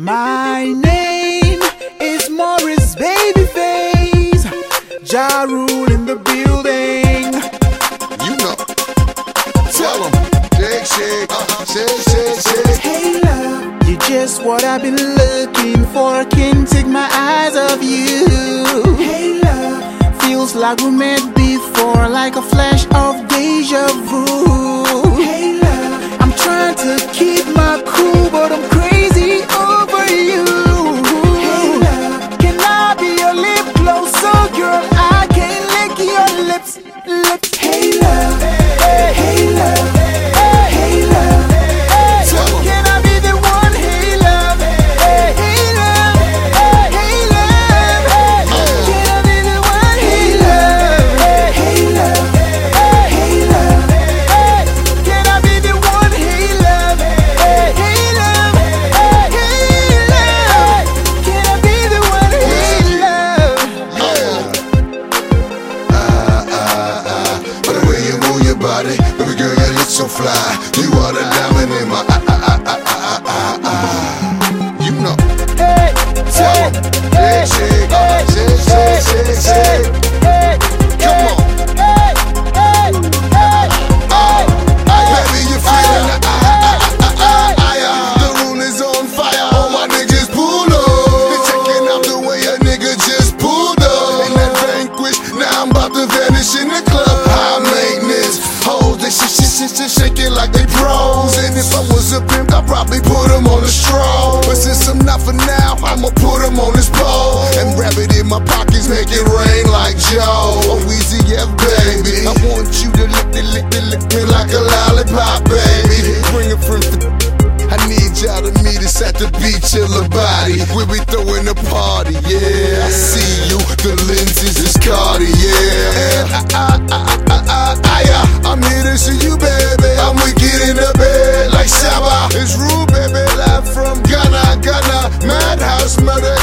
My name is Morris Babyface. Ja Rule in the building. You know. Tell them. Shake, shake, uh-huh. shake, shake, shake. Hey love, you're just what I've been looking for. Can't take my eyes off you. Hey love, feels like we met before, like a flash of deja vu. To keep my cool, but I'm crazy over you. Hey love, can I be your lip closer, girl? I can't lick your lips, lips. Hey love, body, baby girl, you look so fly. You are the diamond in my eye, eye, eye, eye, eye, eye. You know. Hey, Tell 'em. Shake, shake, probably put 'em on the straw. But since I'm not for now, I'ma put put 'em on this pole. And wrap it in my pockets, make it rain like Joe. Oh, easy, yeah, baby. I want you to lick, lick, lick, lick, me like a lollipop, baby. Bring a friend I need y'all to meet us at the beach, a body. We'll be throwing a party, yeah. I see you, the lenses is Cardi, yeah. I, I, I, just met.